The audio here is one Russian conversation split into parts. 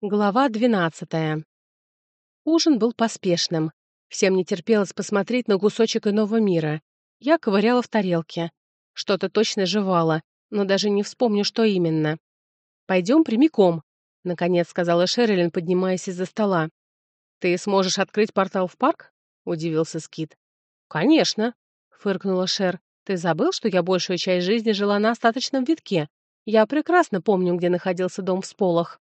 Глава двенадцатая. Ужин был поспешным. Всем не терпелось посмотреть на кусочек иного мира. Я ковыряла в тарелке. Что-то точно жевала, но даже не вспомню, что именно. «Пойдем прямиком», — наконец сказала Шерлин, поднимаясь из-за стола. «Ты сможешь открыть портал в парк?» — удивился Скит. «Конечно», — фыркнула Шер. «Ты забыл, что я большую часть жизни жила на остаточном витке? Я прекрасно помню, где находился дом в сполох».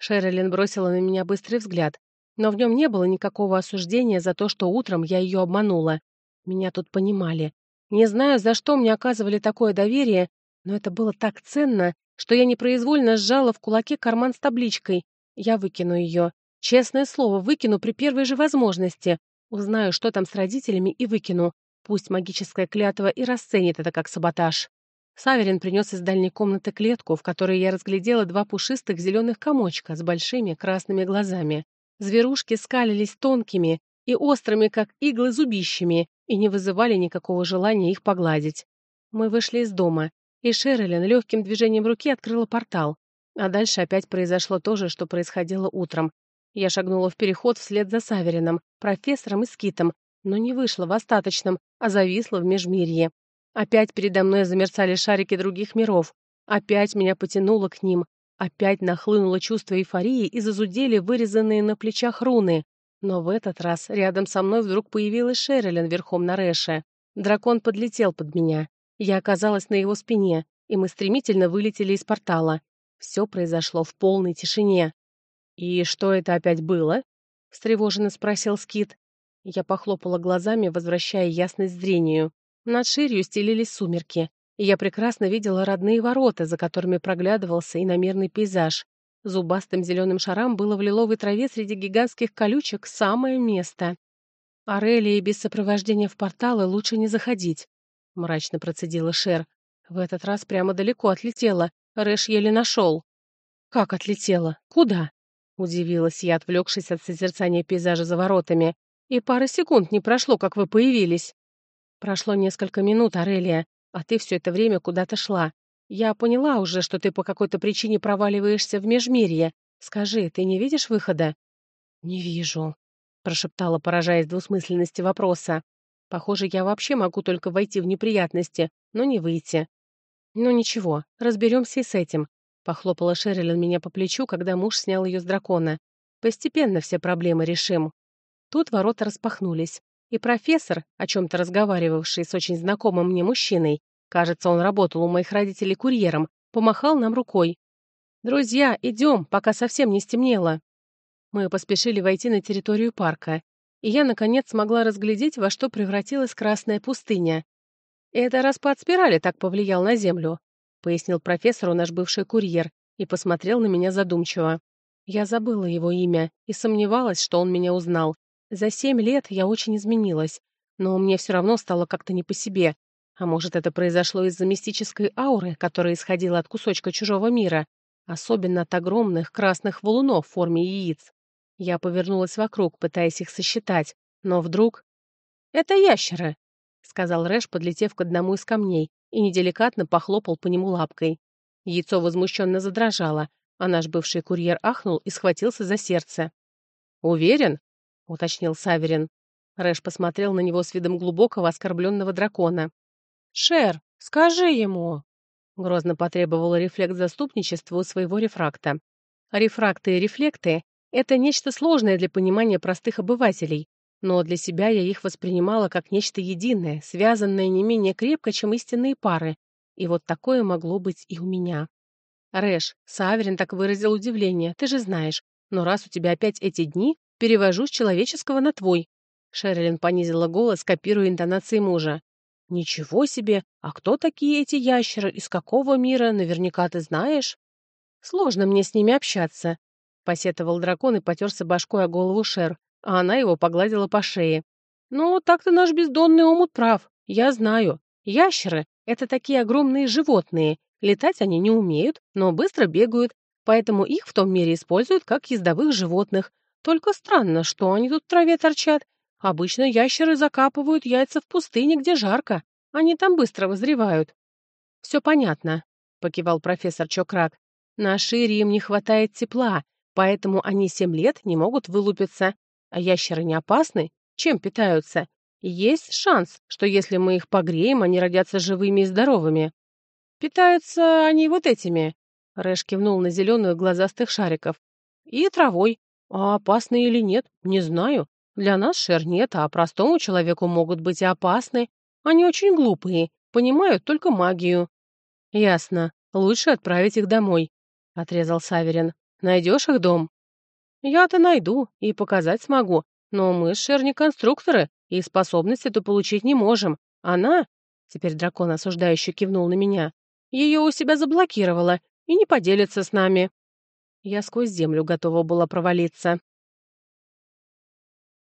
Шерлин бросила на меня быстрый взгляд, но в нем не было никакого осуждения за то, что утром я ее обманула. Меня тут понимали. Не знаю, за что мне оказывали такое доверие, но это было так ценно, что я непроизвольно сжала в кулаке карман с табличкой. Я выкину ее. Честное слово, выкину при первой же возможности. Узнаю, что там с родителями, и выкину. Пусть магическая клятва и расценит это как саботаж. Саверин принес из дальней комнаты клетку, в которой я разглядела два пушистых зеленых комочка с большими красными глазами. Зверушки скалились тонкими и острыми, как иглы, зубищами, и не вызывали никакого желания их погладить. Мы вышли из дома, и Шерлин легким движением руки открыла портал. А дальше опять произошло то же, что происходило утром. Я шагнула в переход вслед за Саверином, профессором и скитом, но не вышла в остаточном, а зависла в межмирье. Опять передо мной замерцали шарики других миров. Опять меня потянуло к ним. Опять нахлынуло чувство эйфории и зазудели вырезанные на плечах руны. Но в этот раз рядом со мной вдруг появилась Шерлин верхом на Рэше. Дракон подлетел под меня. Я оказалась на его спине, и мы стремительно вылетели из портала. Все произошло в полной тишине. «И что это опять было?» — встревоженно спросил Скит. Я похлопала глазами, возвращая ясность зрению. Над ширью стелились сумерки, и я прекрасно видела родные ворота, за которыми проглядывался иномерный пейзаж. Зубастым зеленым шарам было в лиловой траве среди гигантских колючек самое место. «Арелии без сопровождения в порталы лучше не заходить», — мрачно процедила Шер. «В этот раз прямо далеко отлетела. Рэш еле нашел». «Как отлетела? Куда?» — удивилась я, отвлекшись от созерцания пейзажа за воротами. «И пары секунд не прошло, как вы появились». Прошло несколько минут, Арелия, а ты все это время куда-то шла. Я поняла уже, что ты по какой-то причине проваливаешься в межмирье. Скажи, ты не видишь выхода? Не вижу, прошептала, поражаясь двусмысленности вопроса. Похоже, я вообще могу только войти в неприятности, но не выйти. Ну ничего, разберемся и с этим. Похлопала Шерилин меня по плечу, когда муж снял ее с дракона. Постепенно все проблемы решим. Тут ворота распахнулись и профессор, о чем-то разговаривавший с очень знакомым мне мужчиной, кажется, он работал у моих родителей курьером, помахал нам рукой. «Друзья, идем, пока совсем не стемнело». Мы поспешили войти на территорию парка, и я, наконец, смогла разглядеть, во что превратилась красная пустыня. «Это распад спирали так повлиял на Землю», — пояснил профессору наш бывший курьер и посмотрел на меня задумчиво. Я забыла его имя и сомневалась, что он меня узнал, за семь лет я очень изменилась, но мне все равно стало как-то не по себе. А может, это произошло из-за мистической ауры, которая исходила от кусочка чужого мира, особенно от огромных красных валунов в форме яиц. Я повернулась вокруг, пытаясь их сосчитать, но вдруг... «Это ящеры!» — сказал Рэш, подлетев к одному из камней, и неделикатно похлопал по нему лапкой. Яйцо возмущенно задрожало, а наш бывший курьер ахнул и схватился за сердце. «Уверен?» Уточнил Саверин. Рэш посмотрел на него с видом глубокого оскорбленного дракона. «Шер, скажи ему!» Грозно потребовал рефлекс заступничества у своего рефракта. Рефракты и рефлекты — это нечто сложное для понимания простых обывателей, но для себя я их воспринимала как нечто единое, связанное не менее крепко, чем истинные пары. И вот такое могло быть и у меня. Рэш, Саверин так выразил удивление, ты же знаешь. Но раз у тебя опять эти дни, Перевожу с человеческого на твой». Шерлин понизила голос, копируя интонации мужа. «Ничего себе! А кто такие эти ящеры? Из какого мира? Наверняка ты знаешь?» «Сложно мне с ними общаться», — посетовал дракон и потерся башкой о голову Шер, а она его погладила по шее. «Ну, так-то наш бездонный омут прав. Я знаю. Ящеры — это такие огромные животные. Летать они не умеют, но быстро бегают, поэтому их в том мире используют как ездовых животных, только странно, что они тут в траве торчат. Обычно ящеры закапывают яйца в пустыне, где жарко. Они там быстро вызревают. «Все понятно», — покивал профессор Чокрак. «На шире им не хватает тепла, Поэтому они семь лет не могут вылупиться. А ящеры не опасны? Чем питаются? Есть шанс, что если мы их погреем, они родятся живыми и здоровыми. Питаются они вот этими. Рэш кивнул на зеленых глазастых шариков. И травой. А опасны или нет, не знаю. Для нас шер нет, а простому человеку могут быть и опасны. Они очень глупые, понимают только магию. Ясно. Лучше отправить их домой, отрезал Саверин. Найдешь их дом? Я-то найду и показать смогу, но мы с Шер не конструкторы и способности-то получить не можем. Она, теперь дракон осуждающе кивнул на меня, ее у себя заблокировала и не поделится с нами. Я сквозь землю готова была провалиться.